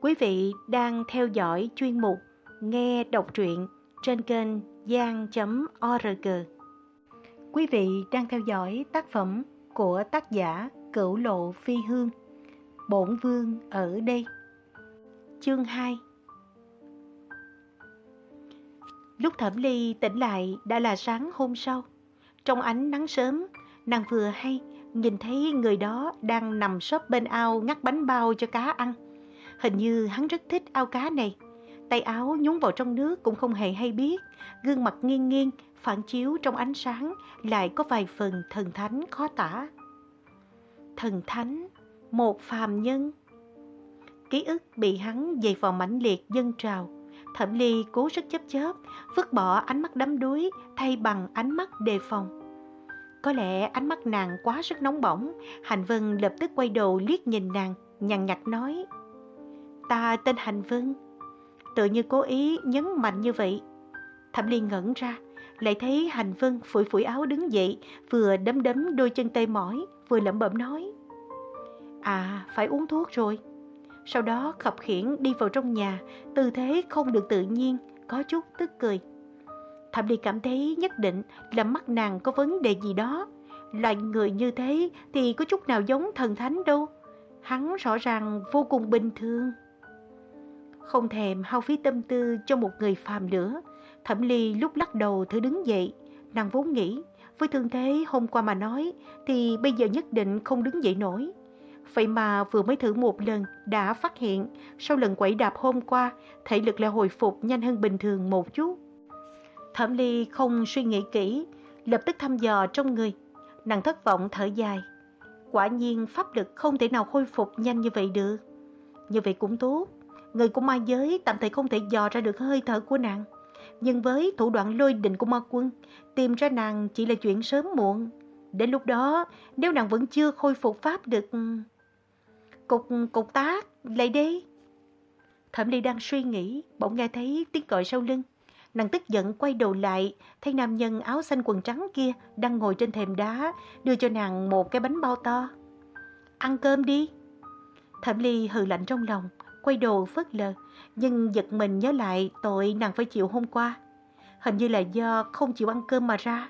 Quý vị đang theo dõi chuyên mục Nghe đọc truyện trên kênh gian.org. Quý vị đang theo dõi tác phẩm của tác giả Cửu Lộ Phi Hương, Bổn Vương ở đây. Chương 2 Lúc Thẩm Ly tỉnh lại đã là sáng hôm sau. Trong ánh nắng sớm, nàng vừa hay nhìn thấy người đó đang nằm sấp bên ao ngắt bánh bao cho cá ăn. Hình như hắn rất thích ao cá này. Tay áo nhúng vào trong nước cũng không hề hay biết. Gương mặt nghiêng nghiêng, phản chiếu trong ánh sáng lại có vài phần thần thánh khó tả. Thần thánh, một phàm nhân. Ký ức bị hắn dày vào mãnh liệt dân trào. Thẩm Ly cố sức chấp chớp, vứt bỏ ánh mắt đắm đuối thay bằng ánh mắt đề phòng. Có lẽ ánh mắt nàng quá sức nóng bỏng, Hành Vân lập tức quay đầu liếc nhìn nàng, nhằn nhặt nói. Ta tên Hành Vân. Tự như cố ý nhấn mạnh như vậy. Thẩm Liên ngẩn ra, lại thấy Hành Vân phủi phủi áo đứng dậy, vừa đấm đấm đôi chân tê mỏi, vừa lẩm bẩm nói. À, phải uống thuốc rồi. Sau đó khập khiển đi vào trong nhà, tư thế không được tự nhiên, có chút tức cười. Thẩm Liên cảm thấy nhất định là mắt nàng có vấn đề gì đó. Loại người như thế thì có chút nào giống thần thánh đâu. Hắn rõ ràng vô cùng bình thường. Không thèm hao phí tâm tư cho một người phàm nữa. Thẩm Ly lúc lắc đầu thử đứng dậy. Nàng vốn nghĩ, với thương thế hôm qua mà nói thì bây giờ nhất định không đứng dậy nổi. Vậy mà vừa mới thử một lần đã phát hiện sau lần quẩy đạp hôm qua thể lực lại hồi phục nhanh hơn bình thường một chút. Thẩm Ly không suy nghĩ kỹ, lập tức thăm dò trong người. Nàng thất vọng thở dài. Quả nhiên pháp lực không thể nào khôi phục nhanh như vậy được. Như vậy cũng tốt. Người của ma giới tạm thời không thể dò ra được hơi thở của nàng. Nhưng với thủ đoạn lôi đình của ma quân, tìm ra nàng chỉ là chuyện sớm muộn. Đến lúc đó, nếu nàng vẫn chưa khôi phục pháp được... Ừ, cục, cục tác, lại đi. Thẩm Ly đang suy nghĩ, bỗng nghe thấy tiếng gọi sau lưng. Nàng tức giận quay đầu lại, thấy nam nhân áo xanh quần trắng kia đang ngồi trên thềm đá, đưa cho nàng một cái bánh bao to. Ăn cơm đi. Thẩm Ly hừ lạnh trong lòng, quay đầu phớt lờ, nhưng giật mình nhớ lại tội nàng phải chịu hôm qua. Hình như là do không chịu ăn cơm mà ra.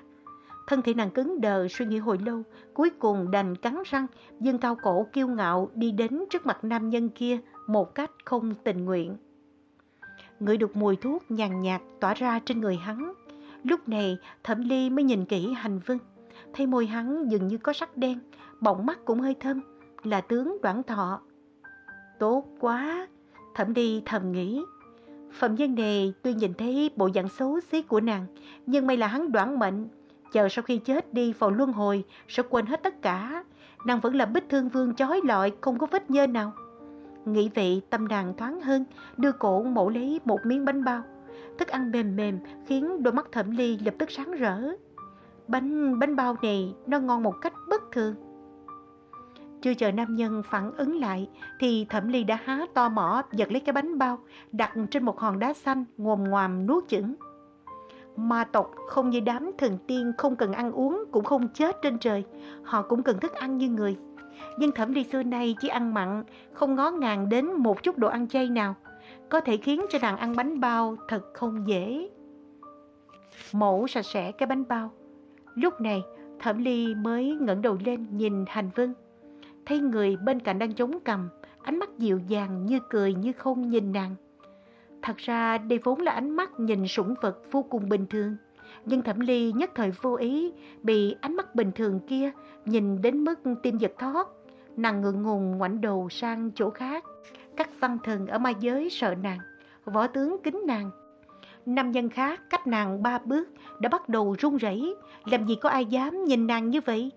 Thân thể nàng cứng đờ suy nghĩ hồi lâu, cuối cùng đành cắn răng, dương cao cổ kiêu ngạo đi đến trước mặt nam nhân kia một cách không tình nguyện ngửi được mùi thuốc nhàn nhạt tỏa ra trên người hắn. Lúc này Thẩm Ly mới nhìn kỹ hành vân, thấy môi hắn dường như có sắc đen, bọng mắt cũng hơi thâm, là tướng đoạn thọ. Tốt quá, Thẩm đi thầm nghĩ. Phạm nhân này tuy nhìn thấy bộ dạng xấu xí của nàng, nhưng may là hắn đoạn mệnh. Chờ sau khi chết đi vào luân hồi, sẽ quên hết tất cả. Nàng vẫn là bích thương vương chói lọi, không có vết nhơ nào. Nghĩ vậy tâm nàng thoáng hơn, đưa cổ mổ lấy một miếng bánh bao. Thức ăn mềm mềm khiến đôi mắt thẩm ly lập tức sáng rỡ. Bánh bánh bao này nó ngon một cách bất thường. Chưa chờ nam nhân phản ứng lại thì thẩm ly đã há to mỏ giật lấy cái bánh bao đặt trên một hòn đá xanh ngồm ngoàm nuốt chửng. Ma tộc không như đám thần tiên không cần ăn uống cũng không chết trên trời, họ cũng cần thức ăn như người nhưng thẩm ly xưa nay chỉ ăn mặn, không ngó ngàng đến một chút đồ ăn chay nào, có thể khiến cho nàng ăn bánh bao thật không dễ. Mổ sạch sẽ cái bánh bao. Lúc này, thẩm ly mới ngẩng đầu lên nhìn hành vân. Thấy người bên cạnh đang chống cằm ánh mắt dịu dàng như cười như không nhìn nàng. Thật ra đây vốn là ánh mắt nhìn sủng vật vô cùng bình thường. Nhưng Thẩm Ly nhất thời vô ý bị ánh mắt bình thường kia nhìn đến mức tim giật thót. Nàng ngượng ngùng ngoảnh đầu sang chỗ khác. Các văn thần ở ma giới sợ nàng, võ tướng kính nàng. Nam nhân khác cách nàng ba bước đã bắt đầu run rẩy, làm gì có ai dám nhìn nàng như vậy.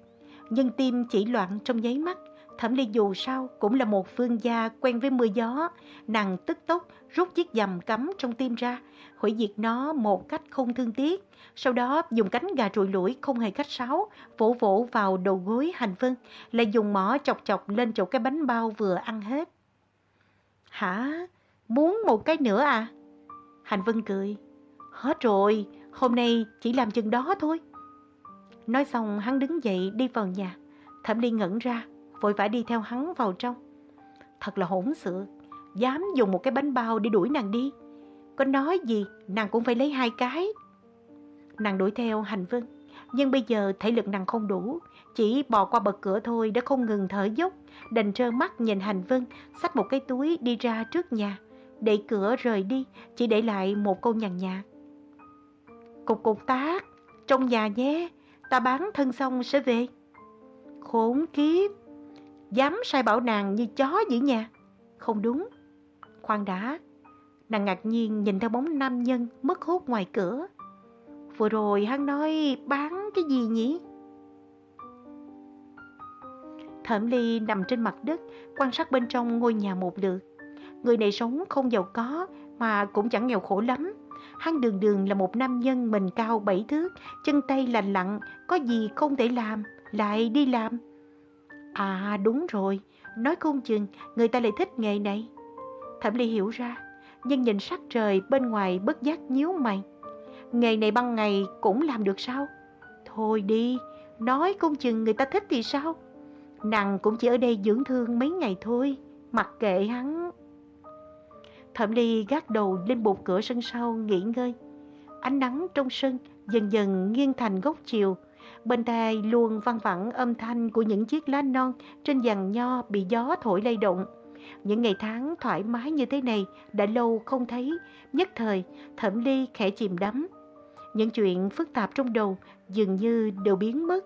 Nhưng tim chỉ loạn trong giấy mắt, Thẩm Ly dù sao cũng là một phương gia quen với mưa gió, nàng tức tốc rút chiếc dầm cắm trong tim ra, hủy diệt nó một cách không thương tiếc. Sau đó dùng cánh gà trụi lũi không hề khách sáo, vỗ vỗ vào đầu gối hành vân, lại dùng mỏ chọc chọc lên chỗ cái bánh bao vừa ăn hết. Hả? Muốn một cái nữa à? Hành vân cười. Hết rồi, hôm nay chỉ làm chừng đó thôi. Nói xong hắn đứng dậy đi vào nhà. Thẩm Ly ngẩn ra, vội vã đi theo hắn vào trong. Thật là hỗn sự, dám dùng một cái bánh bao để đuổi nàng đi. Có nói gì, nàng cũng phải lấy hai cái. Nàng đuổi theo hành vân, nhưng bây giờ thể lực nàng không đủ, chỉ bò qua bậc cửa thôi đã không ngừng thở dốc, đành trơ mắt nhìn hành vân, xách một cái túi đi ra trước nhà, đẩy cửa rời đi, chỉ để lại một câu nhàn nhạt. Cục cục tác, trong nhà nhé, ta bán thân xong sẽ về. Khốn kiếp, dám sai bảo nàng như chó dữ nhà. Không đúng. Khoan đã, nàng ngạc nhiên nhìn theo bóng nam nhân mất hút ngoài cửa. Vừa rồi hắn nói bán cái gì nhỉ? Thẩm Ly nằm trên mặt đất, quan sát bên trong ngôi nhà một lượt. Người này sống không giàu có, mà cũng chẳng nghèo khổ lắm. Hắn đường đường là một nam nhân mình cao bảy thước, chân tay lành lặn, có gì không thể làm, lại đi làm. À đúng rồi, nói không chừng người ta lại thích nghề này. Thẩm Ly hiểu ra, nhưng nhìn sắc trời bên ngoài bất giác nhíu mày. Nghề này ban ngày cũng làm được sao? Thôi đi, nói không chừng người ta thích thì sao? Nàng cũng chỉ ở đây dưỡng thương mấy ngày thôi, mặc kệ hắn. Thẩm Ly gác đầu lên bục cửa sân sau nghỉ ngơi. Ánh nắng trong sân dần dần nghiêng thành góc chiều. Bên tai luôn văng vẳng âm thanh của những chiếc lá non trên giàn nho bị gió thổi lay động. Những ngày tháng thoải mái như thế này đã lâu không thấy, nhất thời Thẩm Ly khẽ chìm đắm. Những chuyện phức tạp trong đầu dường như đều biến mất.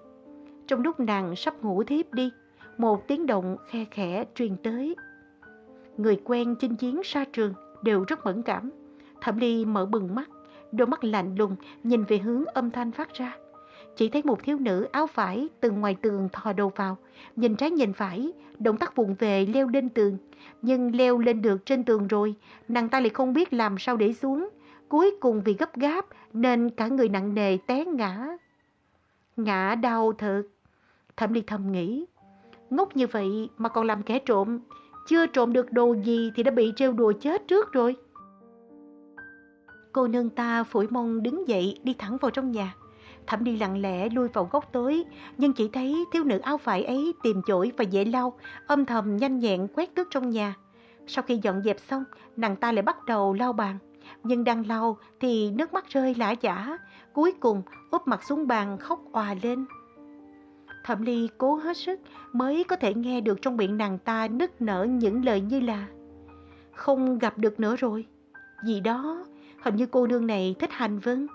Trong lúc nàng sắp ngủ thiếp đi, một tiếng động khe khẽ truyền tới. Người quen chinh chiến xa trường đều rất mẫn cảm. Thẩm Ly mở bừng mắt, đôi mắt lạnh lùng nhìn về hướng âm thanh phát ra. Chỉ thấy một thiếu nữ áo vải từ ngoài tường thò đầu vào, nhìn trái nhìn phải, động tác vụng về leo lên tường. Nhưng leo lên được trên tường rồi, nàng ta lại không biết làm sao để xuống. Cuối cùng vì gấp gáp nên cả người nặng nề té ngã. Ngã đau thật. Thẩm Ly thầm nghĩ, ngốc như vậy mà còn làm kẻ trộm, chưa trộm được đồ gì thì đã bị trêu đùa chết trước rồi. Cô nương ta phủi mông đứng dậy đi thẳng vào trong nhà. Thẩm đi lặng lẽ lui vào góc tối, nhưng chỉ thấy thiếu nữ áo vải ấy tìm chổi và dễ lau, âm thầm nhanh nhẹn quét tước trong nhà. Sau khi dọn dẹp xong, nàng ta lại bắt đầu lau bàn. Nhưng đang lau thì nước mắt rơi lã chả, cuối cùng úp mặt xuống bàn khóc òa lên. Thẩm Ly cố hết sức mới có thể nghe được trong miệng nàng ta nức nở những lời như là Không gặp được nữa rồi. Vì đó, hình như cô nương này thích hành vân.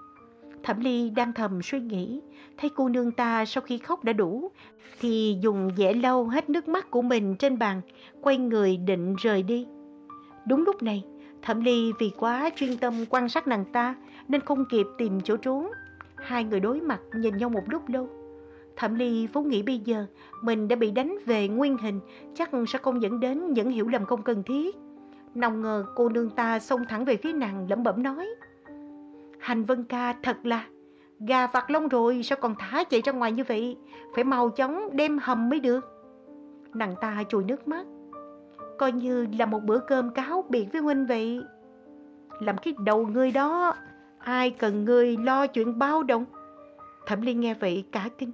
Thẩm Ly đang thầm suy nghĩ, thấy cô nương ta sau khi khóc đã đủ, thì dùng dẻ lau hết nước mắt của mình trên bàn, quay người định rời đi. Đúng lúc này, Thẩm Ly vì quá chuyên tâm quan sát nàng ta nên không kịp tìm chỗ trốn. Hai người đối mặt nhìn nhau một lúc lâu. Thẩm Ly vốn nghĩ bây giờ mình đã bị đánh về nguyên hình, chắc sẽ không dẫn đến những hiểu lầm không cần thiết. Nào ngờ cô nương ta xông thẳng về phía nàng lẩm bẩm nói. Hành Vân ca thật là, gà vặt lông rồi sao còn thả chạy ra ngoài như vậy, phải mau chóng đem hầm mới được. Nàng ta chùi nước mắt, coi như là một bữa cơm cáo biệt với huynh vậy. Làm cái đầu ngươi đó, ai cần ngươi lo chuyện bao đồng. Thẩm liên nghe vậy cả kinh,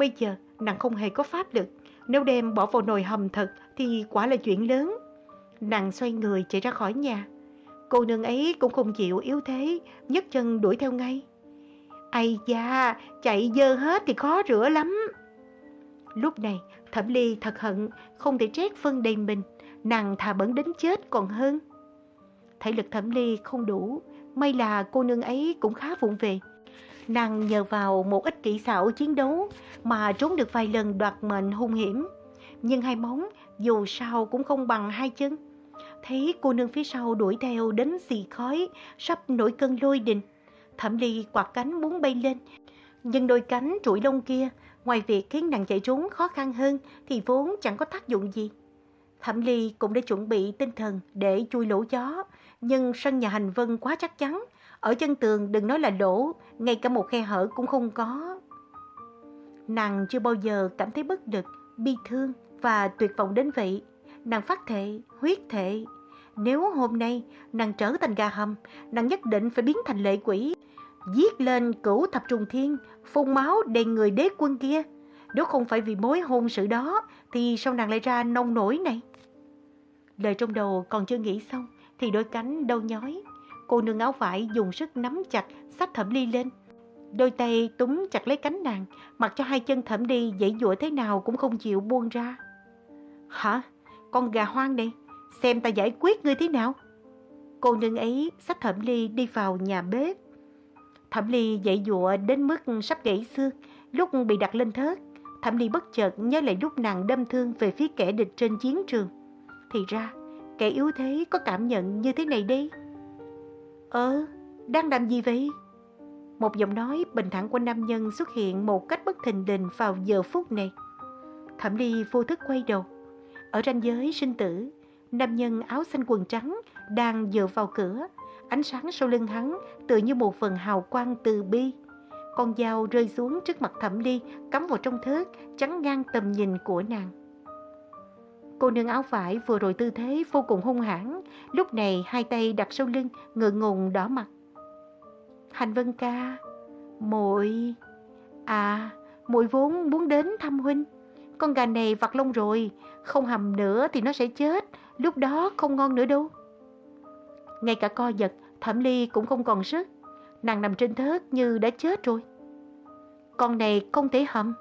Bây giờ nàng không hề có pháp lực, nếu đem bỏ vào nồi hầm thật thì quả là chuyện lớn. Nàng xoay người chạy ra khỏi nhà. Cô nương ấy cũng không chịu yếu thế, nhấc chân đuổi theo ngay. Ây da, chạy dơ hết thì khó rửa lắm. Lúc này, Thẩm Ly thật hận, không thể trét phân đầy mình, nàng thà bẩn đến chết còn hơn. Thể lực Thẩm Ly không đủ, may là cô nương ấy cũng khá vụng về, Nàng nhờ vào một ít kỹ xảo chiến đấu mà trốn được vài lần đoạt mệnh hung hiểm. Nhưng hai móng dù sao cũng không bằng hai chân. Thấy cô nương phía sau đuổi theo đến xì khói, sắp nổi cơn lôi đình. Thẩm ly quạt cánh muốn bay lên. Nhưng đôi cánh trụi lông kia, ngoài việc khiến nàng chạy trốn khó khăn hơn thì vốn chẳng có tác dụng gì. Thẩm ly cũng đã chuẩn bị tinh thần để chui lỗ gió nhưng sân nhà hành vân quá chắc chắn, ở chân tường đừng nói là lỗ, ngay cả một khe hở cũng không có. Nàng chưa bao giờ cảm thấy bất lực, bi thương và tuyệt vọng đến vậy. Nàng phát thệ, huyết thệ. Nếu hôm nay nàng trở thành gà hầm, nàng nhất định phải biến thành lệ quỷ. Giết lên cửu thập trùng thiên, phun máu đầy người đế quân kia. Nếu không phải vì mối hôn sự đó, thì sao nàng lại ra nông nổi này? Lời trong đầu còn chưa nghĩ xong thì đôi cánh đau nhói. Cô nương áo vải dùng sức nắm chặt, sách thẩm ly lên. Đôi tay túm chặt lấy cánh nàng, mặc cho hai chân thẩm đi dãy dụa thế nào cũng không chịu buông ra. Hả? Con gà hoang này, xem ta giải quyết ngươi thế nào? Cô nương ấy xách thẩm ly đi vào nhà bếp. Thẩm ly dậy dụa đến mức sắp gãy xương, lúc bị đặt lên thớt. Thẩm ly bất chợt nhớ lại lúc nàng đâm thương về phía kẻ địch trên chiến trường. Thì ra, kẻ yếu thế có cảm nhận như thế này đi. Ờ, đang làm gì vậy? Một giọng nói bình thản của nam nhân xuất hiện một cách bất thình lình vào giờ phút này. Thẩm Ly vô thức quay đầu. Ở ranh giới sinh tử, nam nhân áo xanh quần trắng đang dựa vào cửa. Ánh sáng sau lưng hắn tựa như một phần hào quang từ bi. Con dao rơi xuống trước mặt Thẩm Ly, cắm vào trong thớt, chắn ngang tầm nhìn của nàng. Cô nương áo vải vừa rồi tư thế vô cùng hung hãn, lúc này hai tay đặt sau lưng, ngượng ngùng đỏ mặt. Hành Vân ca, muội À, muội vốn muốn đến thăm huynh. Con gà này vặt lông rồi, không hầm nữa thì nó sẽ chết, lúc đó không ngon nữa đâu. Ngay cả co giật, Thẩm Ly cũng không còn sức. Nàng nằm trên thớt như đã chết rồi. Con này không thể hầm.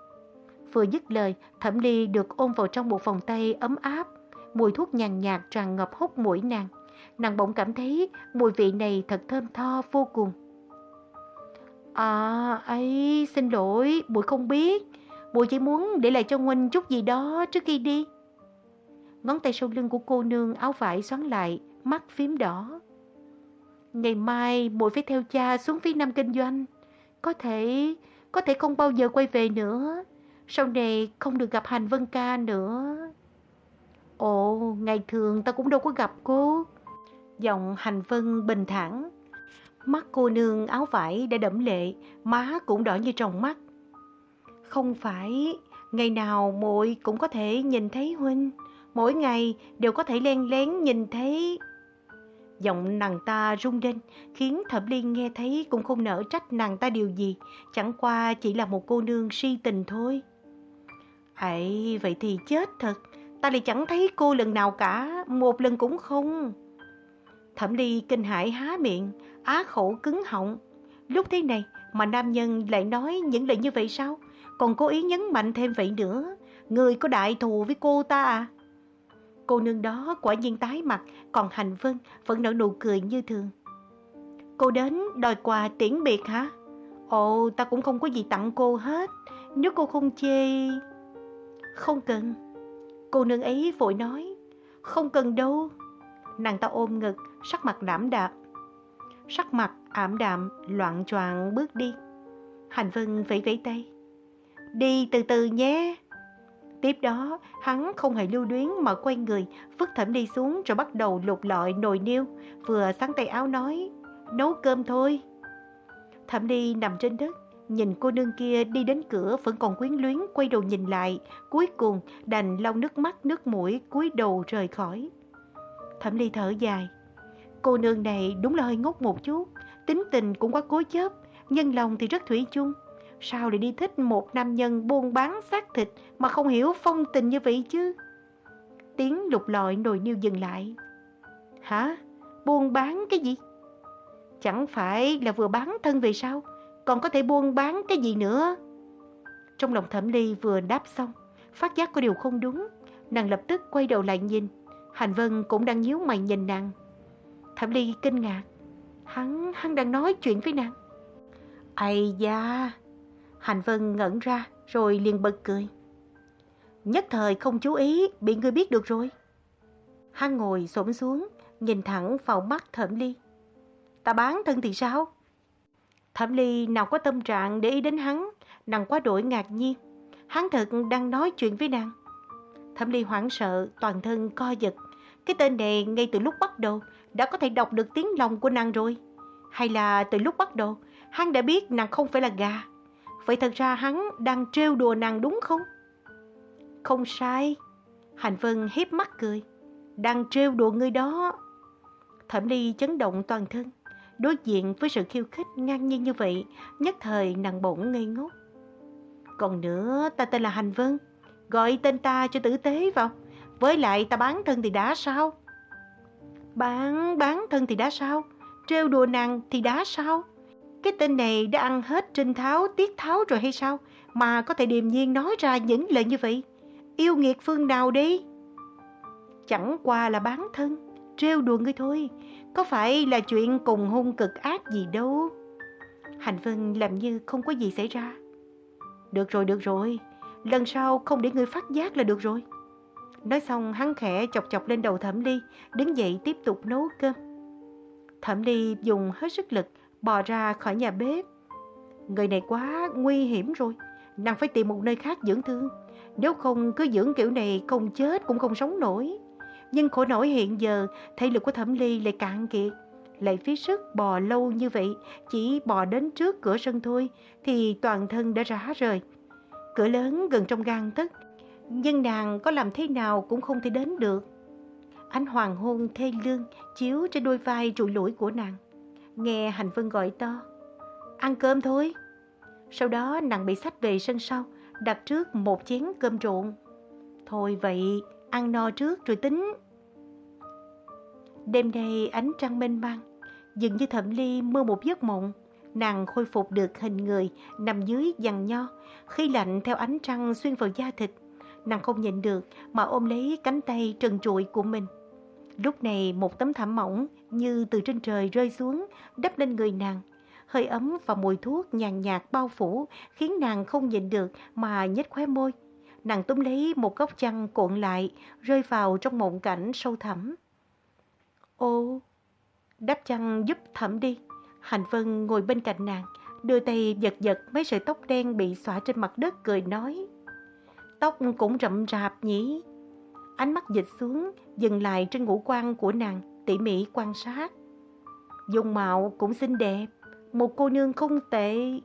Vừa dứt lời, Thẩm Ly được ôm vào trong một vòng tay ấm áp. Mùi thuốc nhàn nhạt tràn ngập hốc mũi nàng. Nàng bỗng cảm thấy mùi vị này thật thơm tho vô cùng. À, ấy, xin lỗi, bụi không biết. Bụi chỉ muốn để lại cho Huynh chút gì đó trước khi đi. Ngón tay sau lưng của cô nương áo vải xoắn lại, mắt phím đỏ. Ngày mai muội phải theo cha xuống phía Nam kinh doanh. Có thể, có thể không bao giờ quay về nữa. Sau này không được gặp Hành Vân Ca nữa. Ồ, ngày thường ta cũng đâu có gặp cô. Giọng Hành Vân bình thản. Mắt cô nương áo vải đã đẫm lệ, má cũng đỏ như tròng mắt. Không phải, ngày nào muội cũng có thể nhìn thấy huynh, mỗi ngày đều có thể len lén nhìn thấy. Giọng nàng ta rung lên, khiến Thẩm Liên nghe thấy cũng không nỡ trách nàng ta điều gì, chẳng qua chỉ là một cô nương si tình thôi. Ấy, vậy thì chết thật, ta lại chẳng thấy cô lần nào cả, một lần cũng không. Thẩm Ly kinh hãi há miệng, á khẩu cứng họng. Lúc thế này mà nam nhân lại nói những lời như vậy sao? Còn cố ý nhấn mạnh thêm vậy nữa. Người có đại thù với cô ta à? Cô nương đó quả nhiên tái mặt, còn Hành Vân vẫn nở nụ cười như thường. Cô đến đòi quà tiễn biệt hả? Ồ, ta cũng không có gì tặng cô hết. Nếu cô không chê... Không cần. Cô nương ấy vội nói. Không cần đâu. Nàng ta ôm ngực, sắc mặt đảm đạm. Sắc mặt ảm đạm, loạn choạng bước đi. Hành Vân vẫy vẫy tay. Đi từ từ nhé. Tiếp đó, hắn không hề lưu luyến mà quay người, vứt thẩm đi xuống rồi bắt đầu lục lọi nồi niêu, vừa sắn tay áo nói, nấu cơm thôi. Thẩm đi nằm trên đất, nhìn cô nương kia đi đến cửa vẫn còn quyến luyến quay đầu nhìn lại, cuối cùng đành lau nước mắt nước mũi cúi đầu rời khỏi. Thẩm ly thở dài. Cô nương này đúng là hơi ngốc một chút, tính tình cũng quá cố chấp, nhân lòng thì rất thủy chung. Sao lại đi thích một nam nhân buôn bán xác thịt mà không hiểu phong tình như vậy chứ? Tiếng lục lọi nồi niêu dừng lại. Hả? Buôn bán cái gì? Chẳng phải là vừa bán thân về sao? Còn có thể buôn bán cái gì nữa? Trong lòng thẩm ly vừa đáp xong, phát giác có điều không đúng. Nàng lập tức quay đầu lại nhìn. Hành Vân cũng đang nhíu mày nhìn nàng. Thẩm ly kinh ngạc. Hắn, hắn đang nói chuyện với nàng. Ây da, Hành Vân ngẩn ra rồi liền bật cười. Nhất thời không chú ý, bị người biết được rồi. Hắn ngồi xổm xuống, nhìn thẳng vào mắt Thẩm Ly. Ta bán thân thì sao? Thẩm Ly nào có tâm trạng để ý đến hắn, nàng quá đổi ngạc nhiên. Hắn thật đang nói chuyện với nàng. Thẩm Ly hoảng sợ, toàn thân co giật. Cái tên này ngay từ lúc bắt đầu đã có thể đọc được tiếng lòng của nàng rồi. Hay là từ lúc bắt đầu, hắn đã biết nàng không phải là gà. Vậy thật ra hắn đang trêu đùa nàng đúng không? Không sai. Hành Vân hiếp mắt cười. Đang trêu đùa ngươi đó. Thẩm Ly chấn động toàn thân. Đối diện với sự khiêu khích ngang nhiên như vậy, nhất thời nàng bỗng ngây ngốc. Còn nữa, ta tên là Hành Vân. Gọi tên ta cho tử tế vào. Với lại ta bán thân thì đã sao? Bán, bán thân thì đã sao? Trêu đùa nàng thì đã sao? Cái tên này đã ăn hết trinh tháo, tiết tháo rồi hay sao? Mà có thể điềm nhiên nói ra những lời như vậy. Yêu nghiệt phương nào đi? Chẳng qua là bán thân, trêu đùa ngươi thôi. Có phải là chuyện cùng hung cực ác gì đâu. Hành Vân làm như không có gì xảy ra. Được rồi, được rồi. Lần sau không để ngươi phát giác là được rồi. Nói xong hắn khẽ chọc chọc lên đầu Thẩm Ly, đứng dậy tiếp tục nấu cơm. Thẩm Ly dùng hết sức lực bò ra khỏi nhà bếp. Người này quá nguy hiểm rồi, nàng phải tìm một nơi khác dưỡng thương. Nếu không cứ dưỡng kiểu này không chết cũng không sống nổi. Nhưng khổ nổi hiện giờ, thể lực của Thẩm Ly lại cạn kiệt. Lại phí sức bò lâu như vậy, chỉ bò đến trước cửa sân thôi, thì toàn thân đã rã rời. Cửa lớn gần trong gan tức, nhưng nàng có làm thế nào cũng không thể đến được. Ánh hoàng hôn thê lương chiếu trên đôi vai trụi lũi của nàng. Nghe Hành Vân gọi to, ăn cơm thôi. Sau đó nàng bị sách về sân sau, đặt trước một chén cơm trộn. Thôi vậy, ăn no trước rồi tính. Đêm nay ánh trăng mênh mang, dường như thẩm ly mơ một giấc mộng. Nàng khôi phục được hình người, nằm dưới dằn nho, khi lạnh theo ánh trăng xuyên vào da thịt. Nàng không nhịn được mà ôm lấy cánh tay trần trụi của mình. Lúc này một tấm thảm mỏng như từ trên trời rơi xuống, đắp lên người nàng. Hơi ấm và mùi thuốc nhàn nhạt bao phủ khiến nàng không nhịn được mà nhếch khóe môi. Nàng túm lấy một góc chăn cuộn lại, rơi vào trong mộng cảnh sâu thẳm. Ô, đắp chăn giúp thẩm đi. Hành Vân ngồi bên cạnh nàng, đưa tay giật giật mấy sợi tóc đen bị xõa trên mặt đất cười nói. Tóc cũng rậm rạp nhỉ? Ánh mắt dịch xuống, dừng lại trên ngũ quan của nàng, tỉ mỉ quan sát. Dung mạo cũng xinh đẹp, một cô nương không tệ.